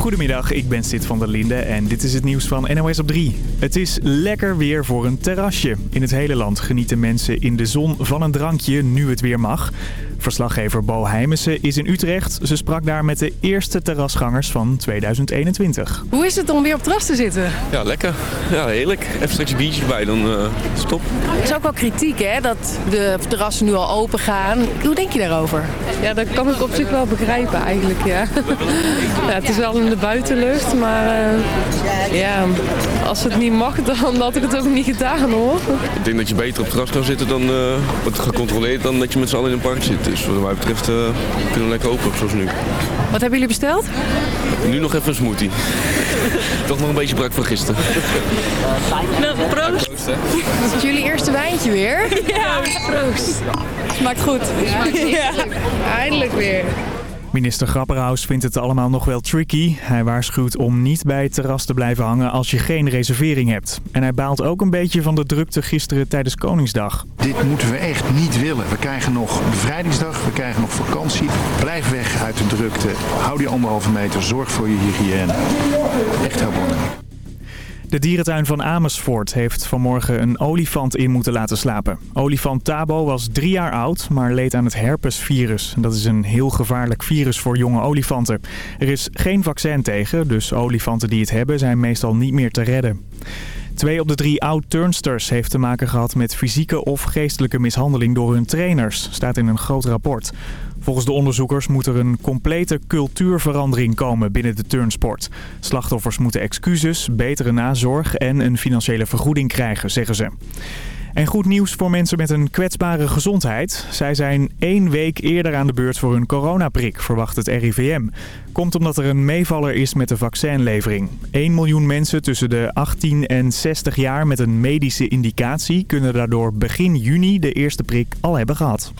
Goedemiddag, ik ben Sid van der Linde en dit is het nieuws van NOS op 3. Het is lekker weer voor een terrasje. In het hele land genieten mensen in de zon van een drankje nu het weer mag. Verslaggever Bo Heijmesen is in Utrecht. Ze sprak daar met de eerste terrasgangers van 2021. Hoe is het om weer op terras te zitten? Ja, lekker. Ja, heerlijk. Even straks een biertje erbij, dan uh, stop. Er is ook wel kritiek, hè, dat de terrassen nu al open gaan. Hoe denk je daarover? Ja, dat kan ik op zich wel begrijpen eigenlijk, ja. ja het is wel in de buitenlucht, maar uh, ja, als het niet mag, dan had ik het ook niet gedaan, hoor. Ik denk dat je beter op het terras kan zitten dan uh, wordt gecontroleerd dan dat je met z'n allen in een park zit. Dus wat mij betreft uh, kunnen we lekker open, zoals nu. Wat hebben jullie besteld? Nu nog even een smoothie. Toch nog een beetje brak van gisteren. Nou, proost. proost Is het jullie eerste wijntje weer? Ja, proost. Smaakt goed. Ja, ja. eindelijk weer. Minister Grapperhaus vindt het allemaal nog wel tricky. Hij waarschuwt om niet bij het terras te blijven hangen als je geen reservering hebt. En hij baalt ook een beetje van de drukte gisteren tijdens Koningsdag. Dit moeten we echt niet willen. We krijgen nog bevrijdingsdag, we krijgen nog vakantie. Blijf weg uit de drukte. Hou die anderhalve meter, zorg voor je hygiëne. Echt heel belangrijk. De dierentuin van Amersfoort heeft vanmorgen een olifant in moeten laten slapen. Olifant Tabo was drie jaar oud, maar leed aan het herpesvirus. Dat is een heel gevaarlijk virus voor jonge olifanten. Er is geen vaccin tegen, dus olifanten die het hebben zijn meestal niet meer te redden. Twee op de drie oud-turnsters heeft te maken gehad met fysieke of geestelijke mishandeling door hun trainers, staat in een groot rapport. Volgens de onderzoekers moet er een complete cultuurverandering komen binnen de turnsport. Slachtoffers moeten excuses, betere nazorg en een financiële vergoeding krijgen, zeggen ze. En goed nieuws voor mensen met een kwetsbare gezondheid. Zij zijn één week eerder aan de beurt voor hun coronaprik, verwacht het RIVM. Komt omdat er een meevaller is met de vaccinlevering. 1 miljoen mensen tussen de 18 en 60 jaar met een medische indicatie... kunnen daardoor begin juni de eerste prik al hebben gehad.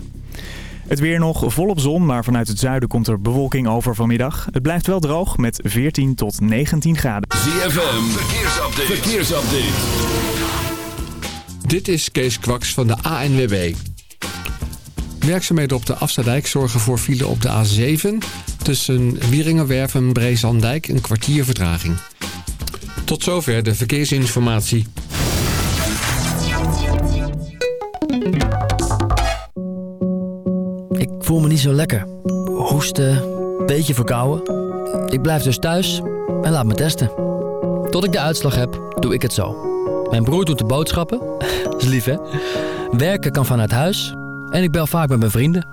Het weer nog volop zon, maar vanuit het zuiden komt er bewolking over vanmiddag. Het blijft wel droog met 14 tot 19 graden. ZFM, verkeersupdate. verkeersupdate. Dit is Kees Kwaks van de ANWB. Werkzaamheden op de Afstadijk zorgen voor file op de A7... tussen Wieringenwerf en Breesandijk een kwartier vertraging. Tot zover de verkeersinformatie. Ik voel me niet zo lekker. Hoesten, beetje verkouden. Ik blijf dus thuis en laat me testen. Tot ik de uitslag heb, doe ik het zo. Mijn broer doet de boodschappen. is lief, hè? Werken kan vanuit huis. En ik bel vaak met mijn vrienden.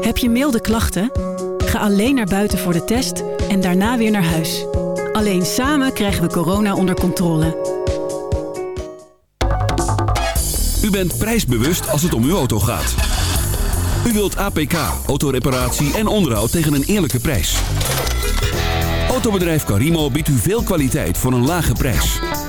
Heb je milde klachten? Ga alleen naar buiten voor de test en daarna weer naar huis. Alleen samen krijgen we corona onder controle. U bent prijsbewust als het om uw auto gaat. U wilt APK, autoreparatie en onderhoud tegen een eerlijke prijs. Autobedrijf Carimo biedt u veel kwaliteit voor een lage prijs.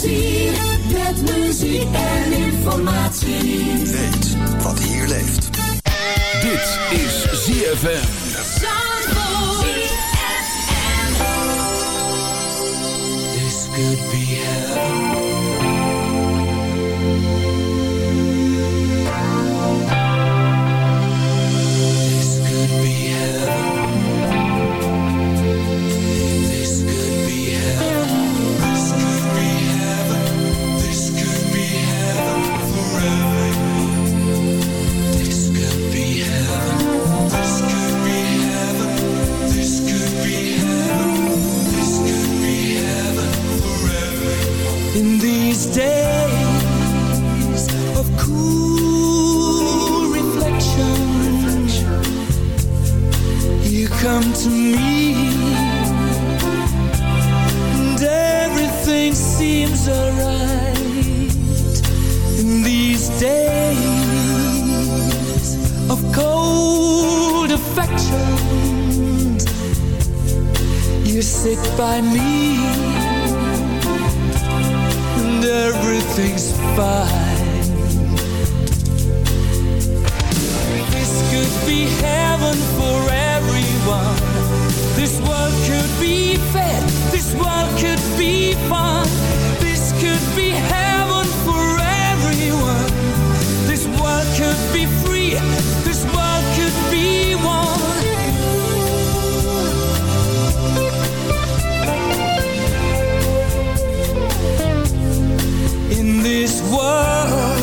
Plezier met muziek en informatie. Weet wat hier leeft. Dit is ZFM. This could be heaven. To me And everything seems alright In these days of cold affection You sit by me and everything's fine. This could be heaven for everyone. This world could be fair. This world could be fun. This could be heaven for everyone. This world could be free. This world could be one. In this world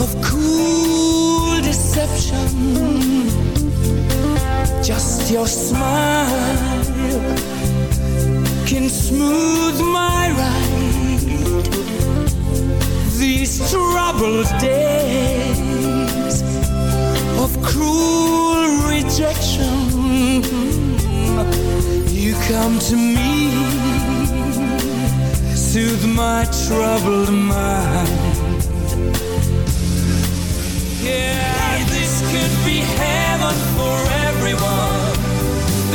of cool deception, your smile can smooth my ride. These troubled days of cruel rejection, you come to me, soothe my troubled mind. Yeah, this could be heaven for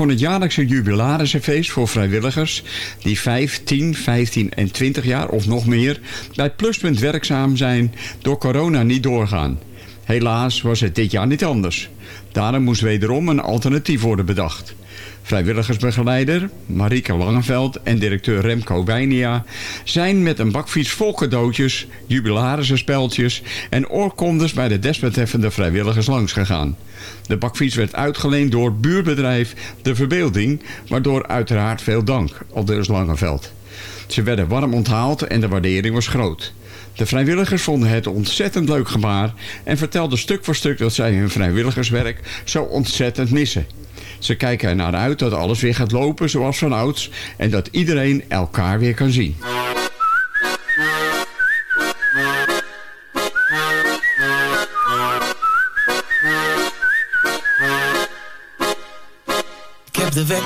kon het jaarlijkse jubilarissenfeest voor vrijwilligers die 5, 10, 15 en 20 jaar of nog meer bij Pluspunt werkzaam zijn door corona niet doorgaan. Helaas was het dit jaar niet anders. Daarom moest wederom een alternatief worden bedacht. Vrijwilligersbegeleider Marieke Langeveld en directeur Remco Wijnia zijn met een bakfiets vol cadeautjes, jubilarissenspeltjes en oorkondes bij de desbetreffende vrijwilligers langsgegaan. De bakfiets werd uitgeleend door buurbedrijf De Verbeelding, waardoor uiteraard veel dank, aldus Langeveld. Ze werden warm onthaald en de waardering was groot. De vrijwilligers vonden het ontzettend leuk gebaar en vertelden stuk voor stuk dat zij hun vrijwilligerswerk zo ontzettend missen. Ze kijken er naar uit dat alles weer gaat lopen zoals van ouds en dat iedereen elkaar weer kan zien.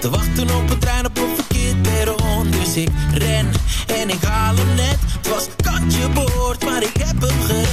Te wachten op een trein op een verkeerd perron Dus ik ren en ik haal hem net. Het was kantje boord, maar ik heb hem gered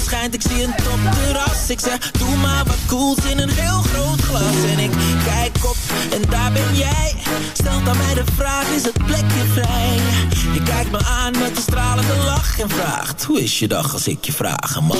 schijnt, ik zie een topterras Ik zeg, doe maar wat cools in een heel groot glas En ik kijk op en daar ben jij Stelt aan mij de vraag, is het plekje vrij? Je kijkt me aan met een stralende lach En vraagt, hoe is je dag als ik je vragen mag?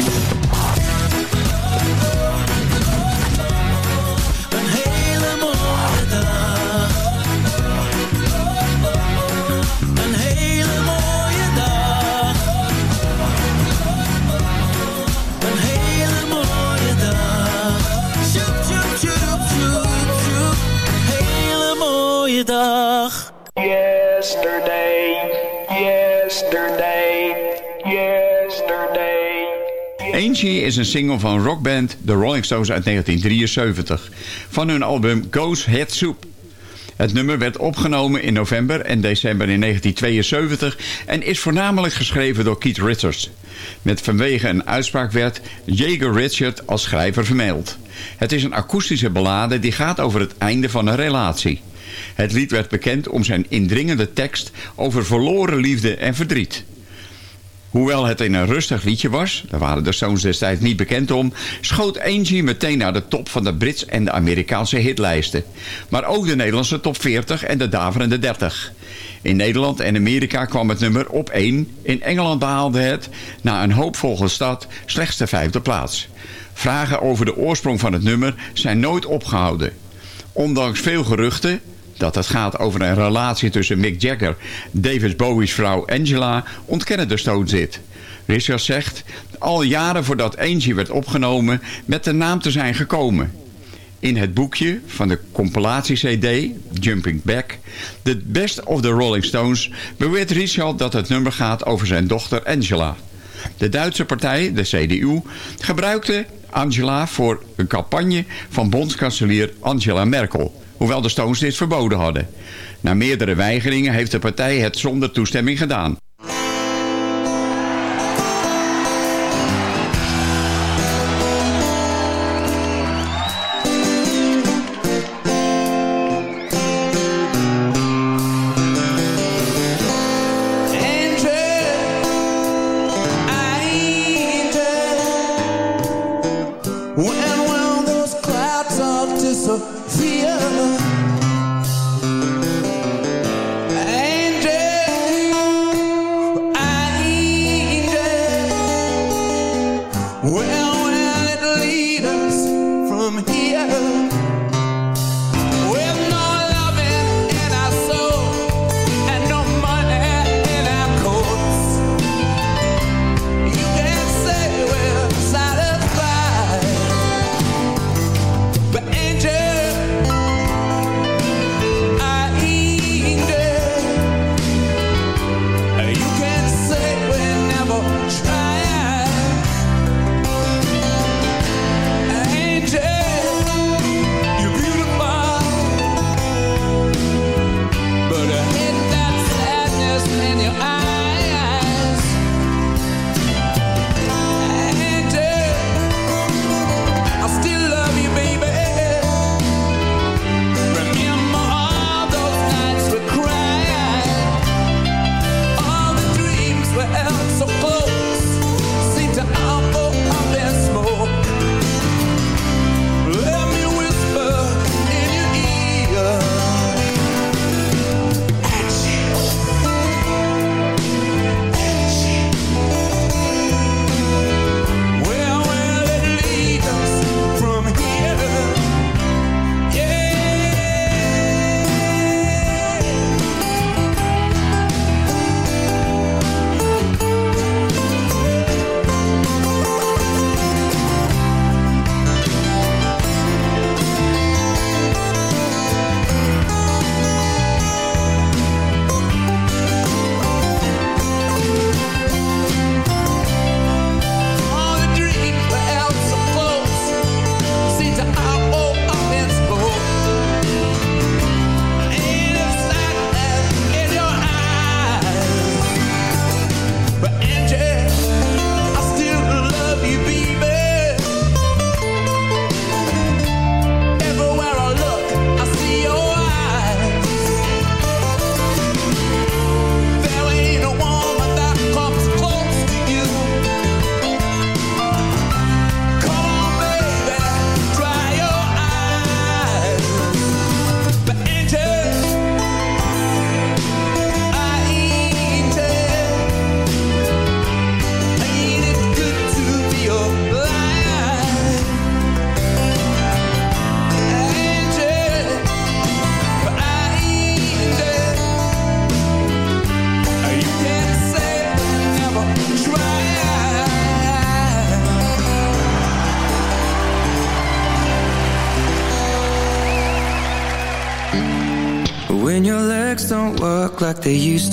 Een single van rockband The Rolling Stones uit 1973 van hun album Goes Head Soup. Het nummer werd opgenomen in november en december in 1972 en is voornamelijk geschreven door Keith Richards. Met vanwege een uitspraak werd Jager Richard als schrijver vermeld. Het is een akoestische ballade die gaat over het einde van een relatie. Het lied werd bekend om zijn indringende tekst over verloren liefde en verdriet. Hoewel het in een rustig liedje was, daar waren de Stones destijds niet bekend om, schoot Angie meteen naar de top van de Brits en de Amerikaanse hitlijsten. Maar ook de Nederlandse top 40 en de daverende 30. In Nederland en Amerika kwam het nummer op 1. In Engeland behaalde het, na een hoopvolle stad, slechts de vijfde plaats. Vragen over de oorsprong van het nummer zijn nooit opgehouden. Ondanks veel geruchten dat het gaat over een relatie tussen Mick Jagger, David Bowie's vrouw Angela, ontkennen de Stones dit. Richard zegt al jaren voordat Angie werd opgenomen met de naam te zijn gekomen. In het boekje van de compilatie-cd, Jumping Back, The Best of the Rolling Stones, beweert Richard dat het nummer gaat over zijn dochter Angela. De Duitse partij, de CDU, gebruikte Angela voor een campagne van bondskanselier Angela Merkel, hoewel de Stones dit verboden hadden. Na meerdere weigeringen heeft de partij het zonder toestemming gedaan.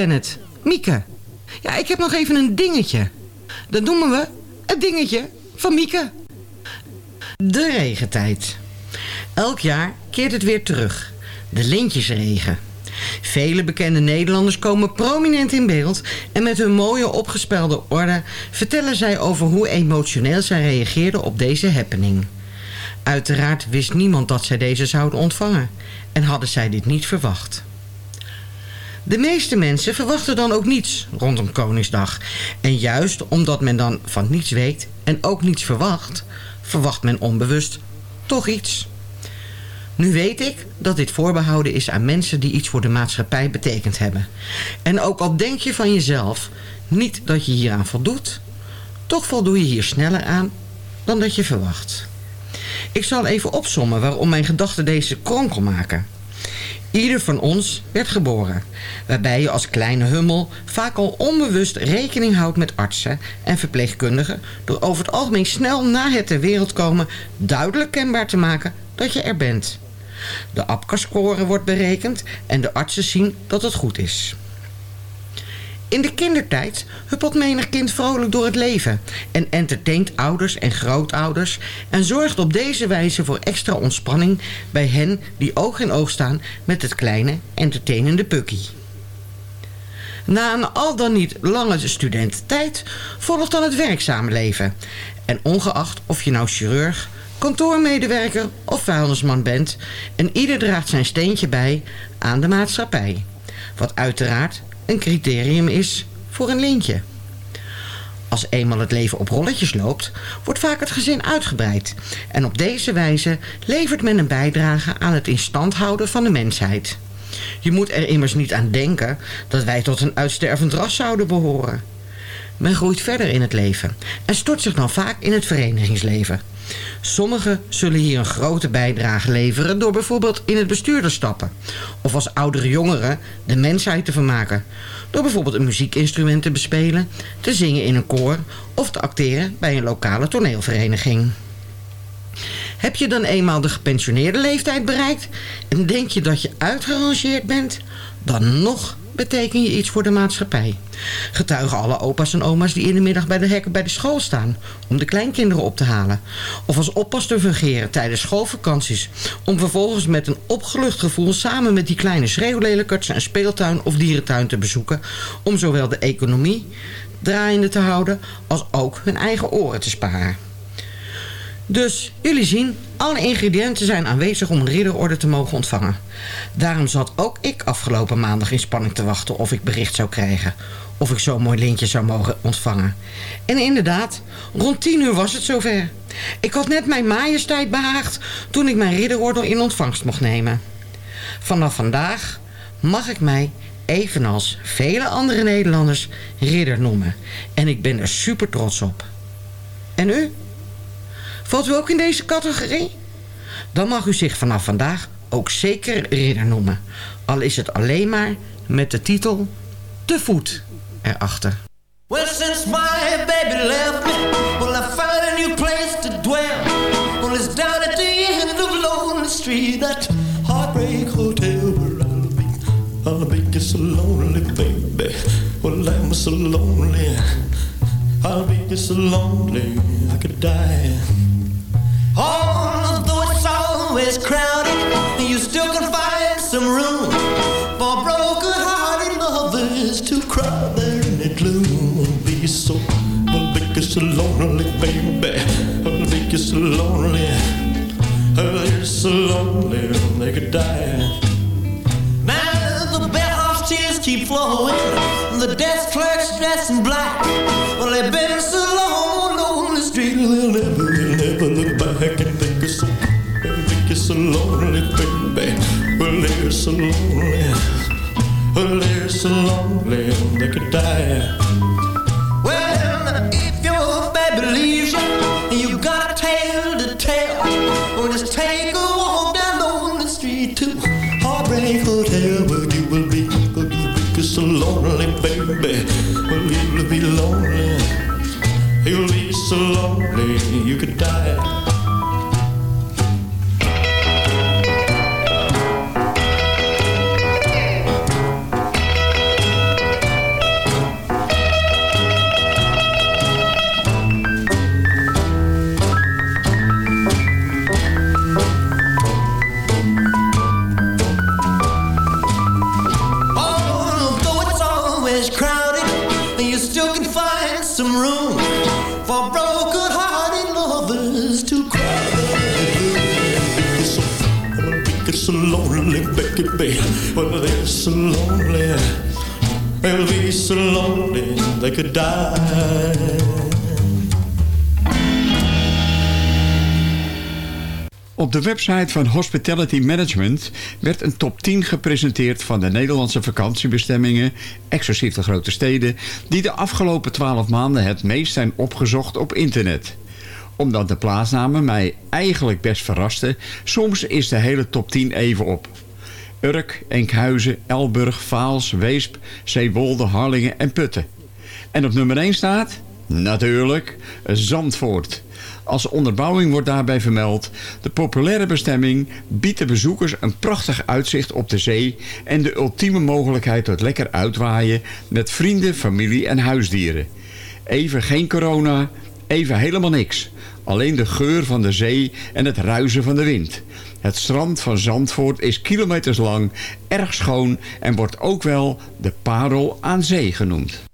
ben het, Mieke. Ja, ik heb nog even een dingetje. Dat noemen we het dingetje van Mieke. De regentijd. Elk jaar keert het weer terug. De lintjesregen. Vele bekende Nederlanders komen prominent in beeld... en met hun mooie opgespelde orde vertellen zij over hoe emotioneel zij reageerden op deze happening. Uiteraard wist niemand dat zij deze zouden ontvangen en hadden zij dit niet verwacht. De meeste mensen verwachten dan ook niets rondom Koningsdag. En juist omdat men dan van niets weet en ook niets verwacht... verwacht men onbewust toch iets. Nu weet ik dat dit voorbehouden is aan mensen die iets voor de maatschappij betekend hebben. En ook al denk je van jezelf niet dat je hieraan voldoet... toch voldoe je hier sneller aan dan dat je verwacht. Ik zal even opsommen waarom mijn gedachten deze kronkel maken... Ieder van ons werd geboren, waarbij je als kleine hummel vaak al onbewust rekening houdt met artsen en verpleegkundigen door over het algemeen snel na het ter wereld komen duidelijk kenbaar te maken dat je er bent. De APCA-score wordt berekend en de artsen zien dat het goed is. In de kindertijd huppelt menig kind vrolijk door het leven... en entertaint ouders en grootouders... en zorgt op deze wijze voor extra ontspanning... bij hen die oog in oog staan met het kleine, entertainende Pukkie. Na een al dan niet lange studententijd volgt dan het werkzame leven. En ongeacht of je nou chirurg, kantoormedewerker of vuilnisman bent... en ieder draagt zijn steentje bij aan de maatschappij. Wat uiteraard een criterium is voor een lintje. Als eenmaal het leven op rolletjes loopt, wordt vaak het gezin uitgebreid. En op deze wijze levert men een bijdrage aan het instand houden van de mensheid. Je moet er immers niet aan denken dat wij tot een uitstervend ras zouden behoren. Men groeit verder in het leven en stort zich dan vaak in het verenigingsleven. Sommigen zullen hier een grote bijdrage leveren door bijvoorbeeld in het bestuur te stappen. Of als oudere jongeren de mensheid te vermaken. Door bijvoorbeeld een muziekinstrument te bespelen, te zingen in een koor of te acteren bij een lokale toneelvereniging. Heb je dan eenmaal de gepensioneerde leeftijd bereikt en denk je dat je uitgerangeerd bent, dan nog beteken je iets voor de maatschappij. Getuigen alle opa's en oma's die in de middag bij de hekken bij de school staan... om de kleinkinderen op te halen. Of als oppas te fungeren tijdens schoolvakanties... om vervolgens met een opgelucht gevoel... samen met die kleine schreeuwlelijkerts een speeltuin of dierentuin te bezoeken... om zowel de economie draaiende te houden... als ook hun eigen oren te sparen. Dus jullie zien, alle ingrediënten zijn aanwezig om een ridderorde te mogen ontvangen. Daarom zat ook ik afgelopen maandag in spanning te wachten of ik bericht zou krijgen. Of ik zo'n mooi lintje zou mogen ontvangen. En inderdaad, rond tien uur was het zover. Ik had net mijn majesteit behaagd toen ik mijn ridderorde in ontvangst mocht nemen. Vanaf vandaag mag ik mij, evenals vele andere Nederlanders, ridder noemen. En ik ben er super trots op. En u? Valt u ook in deze categorie? Dan mag u zich vanaf vandaag ook zeker ridder noemen. Al is het alleen maar met de titel Te voet erachter. Well, since my baby left me, well, I found a new place to dwell. Well, it's down at the end of Lonely Street, that heartbreak hotel where I'll be. I'll be just so lonely, baby. Well, I'm so lonely. I'll be just so lonely, I could die. Although it's always crowded, you still can find some room for broken-hearted lovers to cry there in the gloom. Be so, I'll be so lonely, baby. I'll be so lonely. Uh, I'll be so lonely, they could die. Keep flowing. The desk clerk's dressed in black. Well, they've been back and think it's so, think it's so lonely, baby. Well, they're so lonely. Well, they're so lonely, they could die. Well, if your baby leaves you, you got a tale to tell, well, just take a walk down lonely street to Heartbreak Hotel, where you will be, where you will be so lonely, baby. Well, you will be lonely. You'll be so lonely, you could die. Lonely, lonely. They could die. Op de website van Hospitality Management werd een top 10 gepresenteerd van de Nederlandse vakantiebestemmingen, exclusief de grote steden, die de afgelopen 12 maanden het meest zijn opgezocht op internet. Omdat de plaatsnamen mij eigenlijk best verrasten, soms is de hele top 10 even op. Urk, Enkhuizen, Elburg, Vaals, Weesp, Zeewolde, Harlingen en Putten. En op nummer 1 staat, natuurlijk, Zandvoort. Als onderbouwing wordt daarbij vermeld... de populaire bestemming biedt de bezoekers een prachtig uitzicht op de zee... en de ultieme mogelijkheid tot lekker uitwaaien... met vrienden, familie en huisdieren. Even geen corona, even helemaal niks. Alleen de geur van de zee en het ruisen van de wind. Het strand van Zandvoort is kilometers lang, erg schoon... en wordt ook wel de parel aan zee genoemd.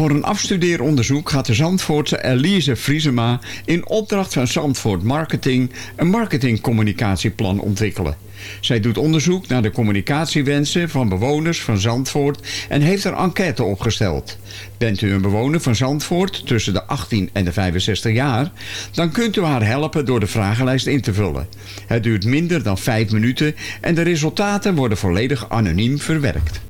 Voor een afstudeeronderzoek gaat de Zandvoortse Elise Vriesema in opdracht van Zandvoort Marketing een marketingcommunicatieplan ontwikkelen. Zij doet onderzoek naar de communicatiewensen van bewoners van Zandvoort en heeft een enquête opgesteld. Bent u een bewoner van Zandvoort tussen de 18 en de 65 jaar, dan kunt u haar helpen door de vragenlijst in te vullen. Het duurt minder dan 5 minuten en de resultaten worden volledig anoniem verwerkt.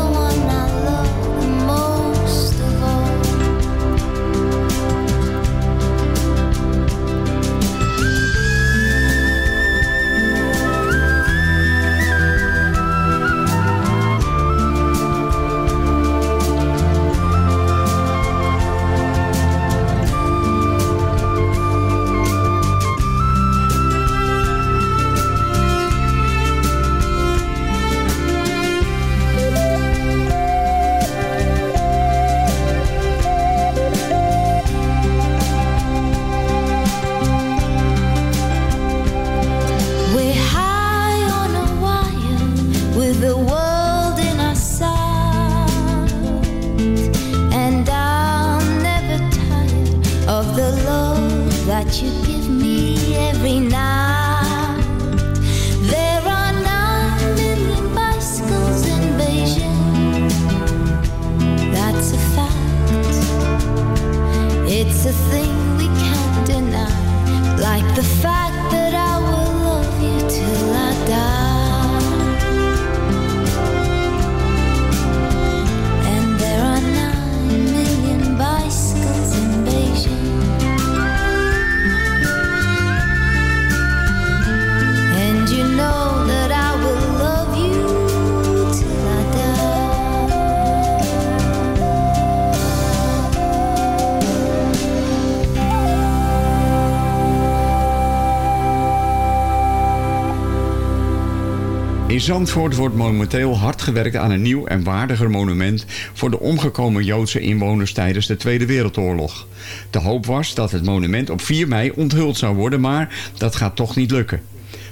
In Zandvoort wordt momenteel hard gewerkt aan een nieuw en waardiger monument voor de omgekomen Joodse inwoners tijdens de Tweede Wereldoorlog. De hoop was dat het monument op 4 mei onthuld zou worden, maar dat gaat toch niet lukken.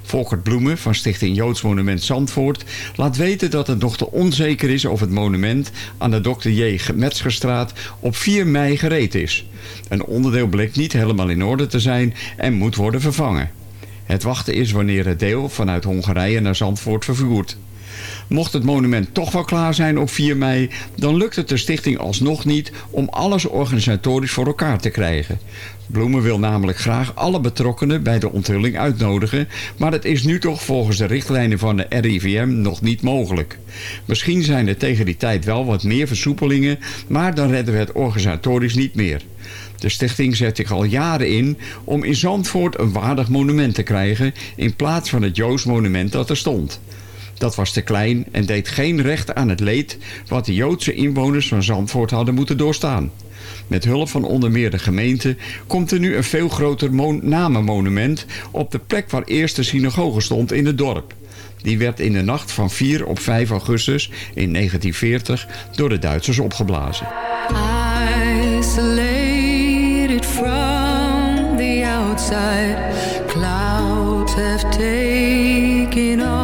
Volkert Bloemen van Stichting Joods Monument Zandvoort laat weten dat het nog te onzeker is of het monument aan de Dr. J. Metzgerstraat op 4 mei gereed is. Een onderdeel bleek niet helemaal in orde te zijn en moet worden vervangen. Het wachten is wanneer het deel vanuit Hongarije naar Zandvoort vervoert. Mocht het monument toch wel klaar zijn op 4 mei, dan lukt het de stichting alsnog niet om alles organisatorisch voor elkaar te krijgen. Bloemen wil namelijk graag alle betrokkenen bij de onthulling uitnodigen, maar het is nu toch volgens de richtlijnen van de RIVM nog niet mogelijk. Misschien zijn er tegen die tijd wel wat meer versoepelingen, maar dan redden we het organisatorisch niet meer. De stichting zet zich al jaren in om in Zandvoort een waardig monument te krijgen in plaats van het Joost monument dat er stond. Dat was te klein en deed geen recht aan het leed wat de Joodse inwoners van Zandvoort hadden moeten doorstaan. Met hulp van onder meer de gemeente komt er nu een veel groter mon- namenmonument op de plek waar eerst de synagoge stond in het dorp. Die werd in de nacht van 4 op 5 augustus in 1940 door de Duitsers opgeblazen. Clouds have taken all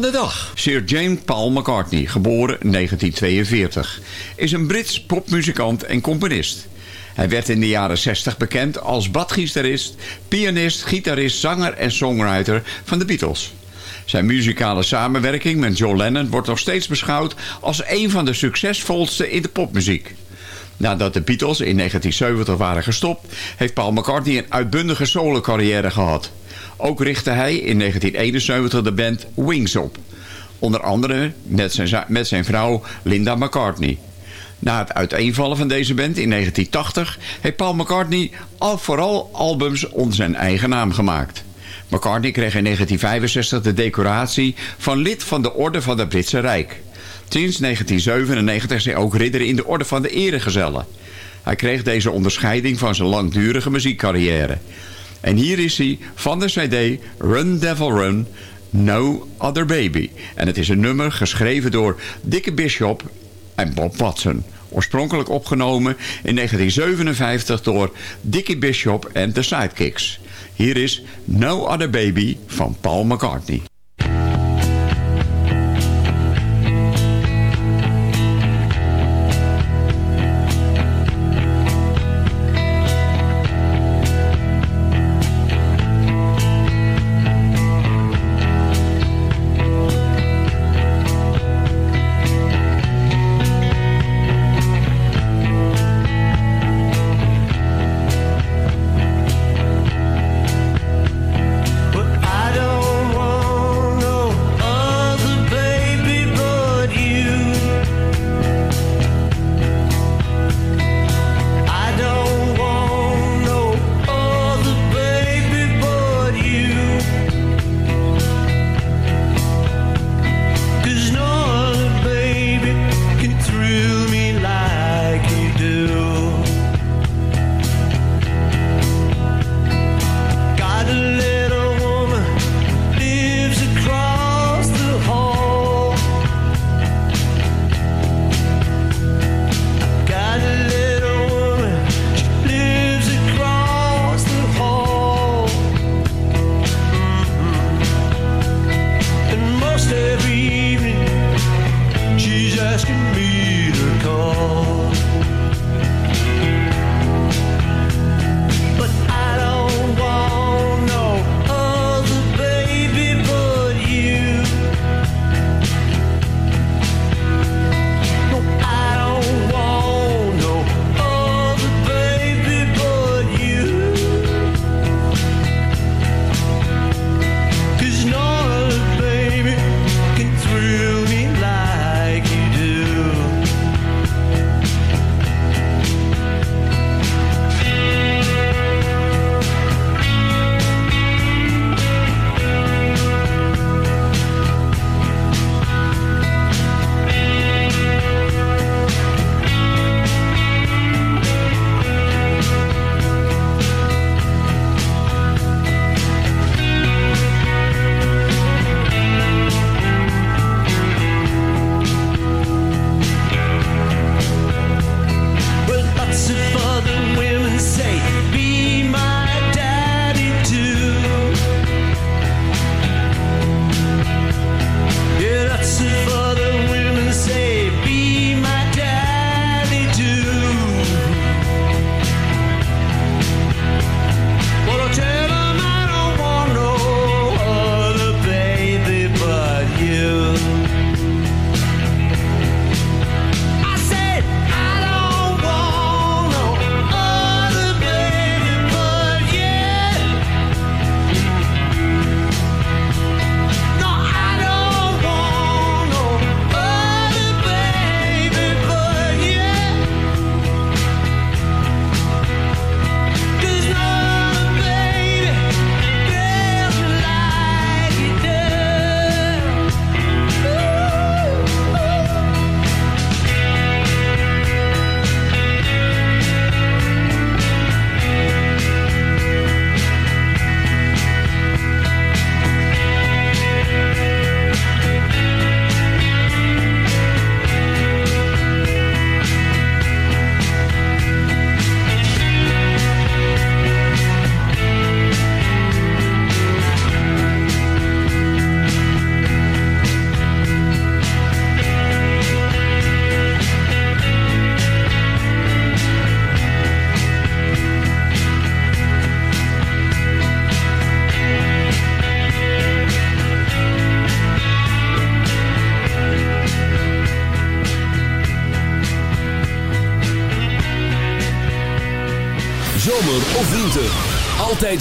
de dag. Sir James Paul McCartney, geboren 1942, is een Brits popmuzikant en componist. Hij werd in de jaren 60 bekend als badgitarist, pianist, gitarist, zanger en songwriter van de Beatles. Zijn muzikale samenwerking met John Lennon wordt nog steeds beschouwd als een van de succesvolste in de popmuziek. Nadat de Beatles in 1970 waren gestopt, heeft Paul McCartney een uitbundige solo-carrière gehad. Ook richtte hij in 1971 de band Wings op. Onder andere met zijn, met zijn vrouw Linda McCartney. Na het uiteenvallen van deze band in 1980 heeft Paul McCartney al vooral albums onder zijn eigen naam gemaakt. McCartney kreeg in 1965 de decoratie van lid van de Orde van het Britse Rijk. Sinds 1997 is hij ook ridder in de Orde van de Eregezellen. Hij kreeg deze onderscheiding van zijn langdurige muziekcarrière. En hier is hij van de cd Run Devil Run, No Other Baby. En het is een nummer geschreven door Dickie Bishop en Bob Watson. Oorspronkelijk opgenomen in 1957 door Dickie Bishop en The Sidekicks. Hier is No Other Baby van Paul McCartney.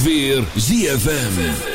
weer ZFM.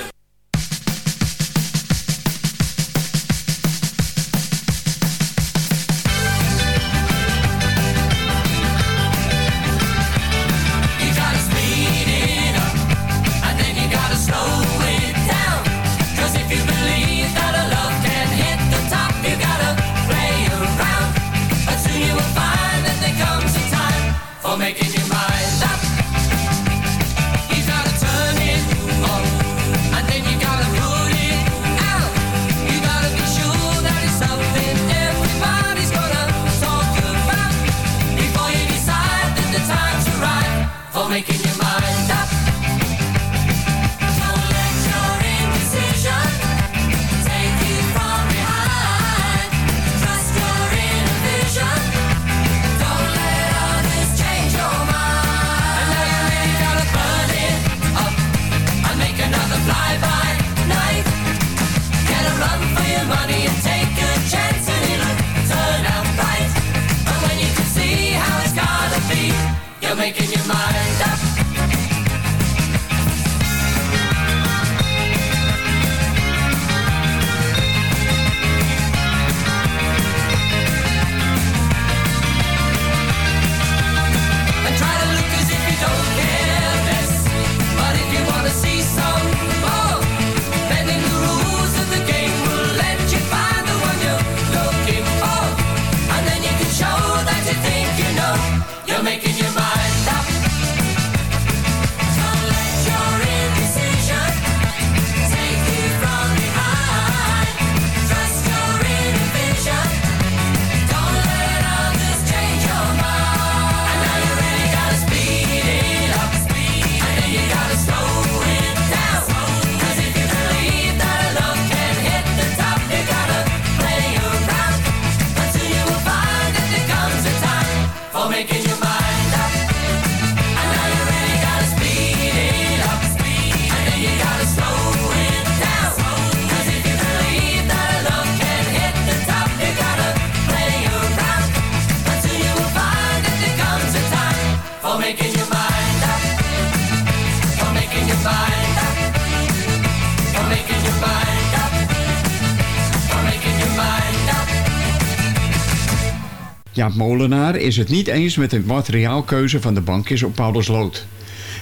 Molenaar is het niet eens met de materiaalkeuze van de bankjes op Paulusloot.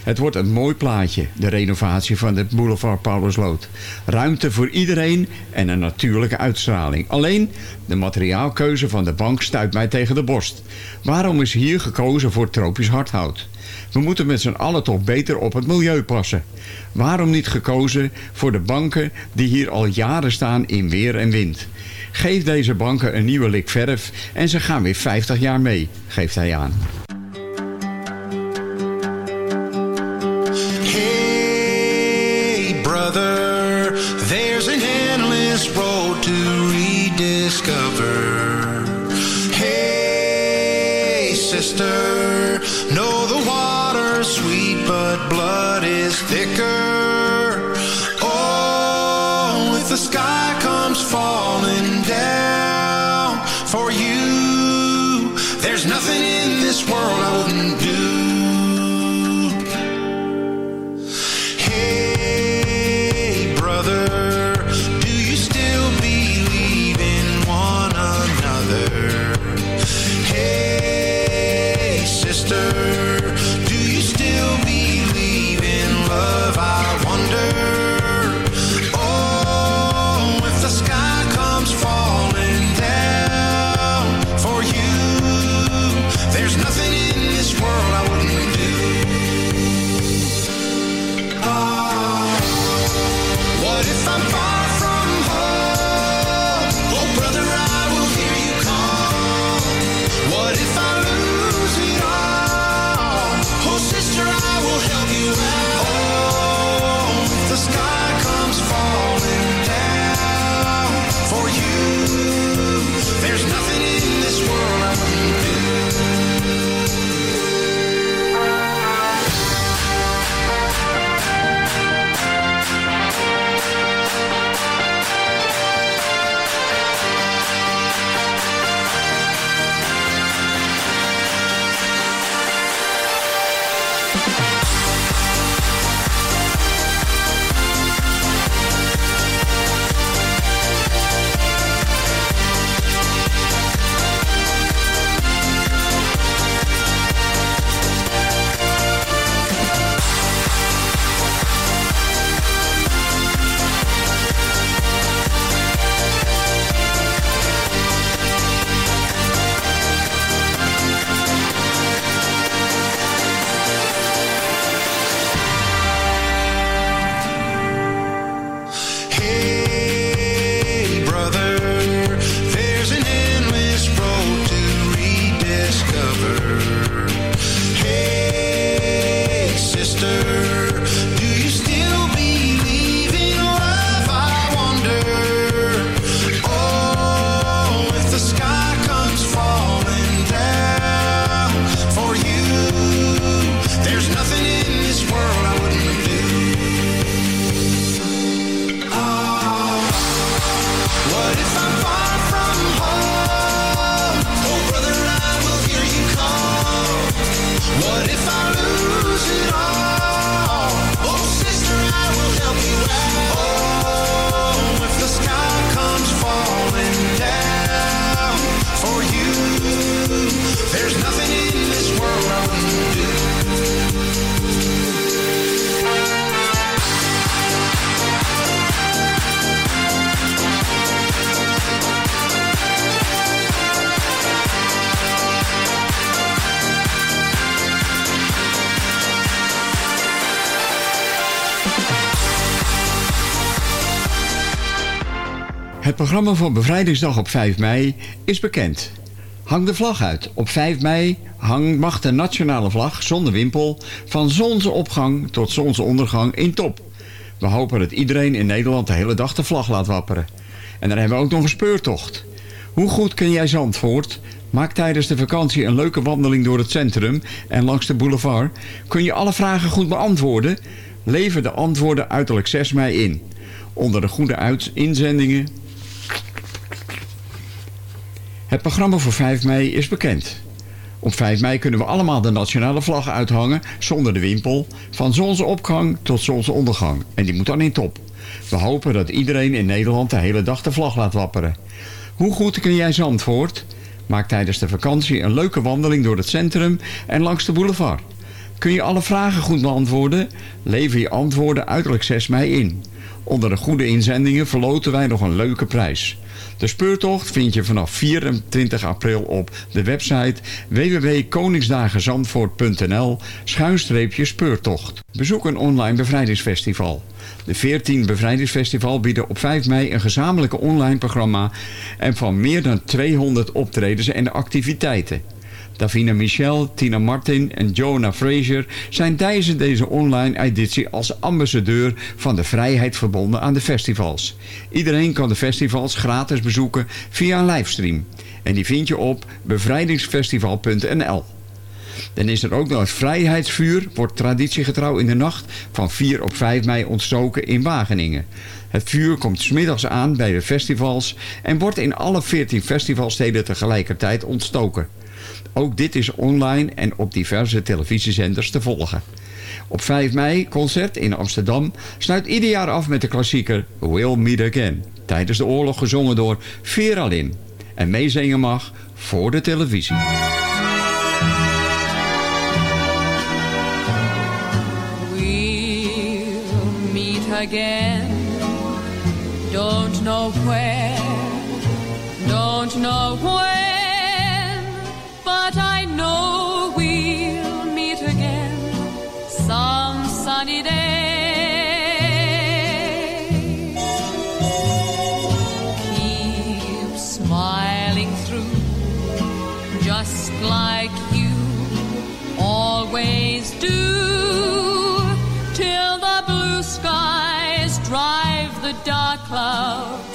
Het wordt een mooi plaatje, de renovatie van de boulevard Paulusloot. Ruimte voor iedereen en een natuurlijke uitstraling. Alleen, de materiaalkeuze van de bank stuit mij tegen de borst. Waarom is hier gekozen voor tropisch hardhout? We moeten met z'n allen toch beter op het milieu passen. Waarom niet gekozen voor de banken die hier al jaren staan in weer en wind? Geef deze banken een nieuwe likverf en ze gaan weer 50 jaar mee, geeft hij aan. Programma van Bevrijdingsdag op 5 mei is bekend. Hang de vlag uit. Op 5 mei hang, mag de nationale vlag zonder wimpel van zonsopgang tot zonsondergang in top. We hopen dat iedereen in Nederland de hele dag de vlag laat wapperen. En dan hebben we ook nog een speurtocht. Hoe goed ken jij Zandvoort? Maak tijdens de vakantie een leuke wandeling door het centrum en langs de boulevard. Kun je alle vragen goed beantwoorden? Lever de antwoorden uiterlijk 6 mei in. Onder de goede inzendingen het programma voor 5 mei is bekend. Op 5 mei kunnen we allemaal de nationale vlag uithangen zonder de wimpel. Van zonsopgang tot zonsondergang. En die moet dan in top. We hopen dat iedereen in Nederland de hele dag de vlag laat wapperen. Hoe goed ken jij Zandvoort? Maak tijdens de vakantie een leuke wandeling door het centrum en langs de boulevard. Kun je alle vragen goed beantwoorden? Lever je antwoorden uiterlijk 6 mei in. Onder de goede inzendingen verloten wij nog een leuke prijs. De speurtocht vind je vanaf 24 april op de website www.koningsdagenzandvoort.nl schuinstreepje speurtocht. Bezoek een online bevrijdingsfestival. De 14 bevrijdingsfestival bieden op 5 mei een gezamenlijke online programma en van meer dan 200 optredens en activiteiten. Davina Michel, Tina Martin en Jonah Fraser zijn tijdens deze online editie als ambassadeur van de vrijheid verbonden aan de festivals. Iedereen kan de festivals gratis bezoeken via een livestream. En die vind je op bevrijdingsfestival.nl. Dan is er ook nog het vrijheidsvuur, wordt traditiegetrouw in de nacht van 4 op 5 mei ontstoken in Wageningen. Het vuur komt smiddags aan bij de festivals en wordt in alle 14 festivalsteden tegelijkertijd ontstoken. Ook dit is online en op diverse televisiezenders te volgen. Op 5 mei, concert in Amsterdam, sluit ieder jaar af met de klassieker We'll Meet Again. Tijdens de oorlog gezongen door Vera Lynn. En meezingen mag voor de televisie. We'll meet again. Don't know where, don't know when, sunny day. Keep smiling through, just like you always do, till the blue skies drive the dark clouds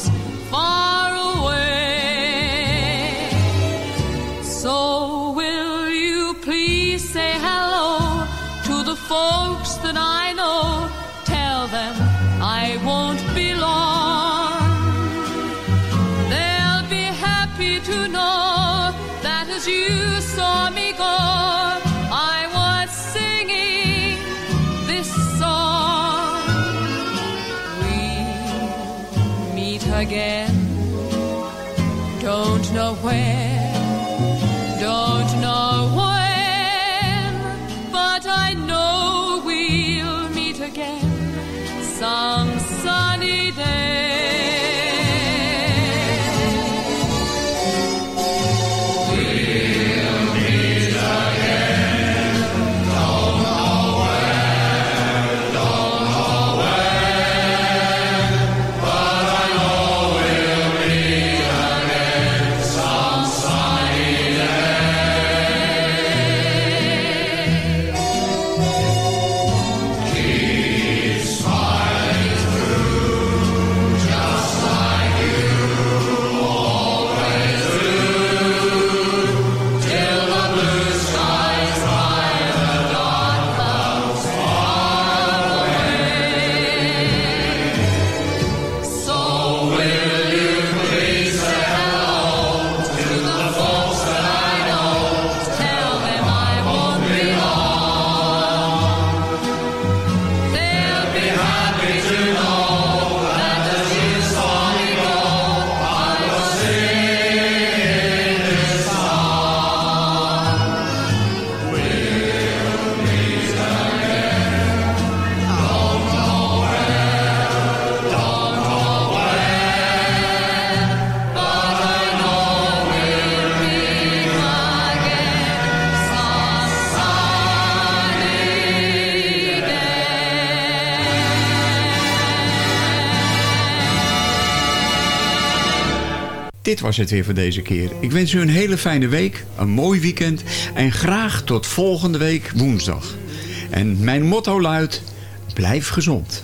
dit was het weer voor deze keer. Ik wens u een hele fijne week, een mooi weekend en graag tot volgende week woensdag. En mijn motto luidt, blijf gezond.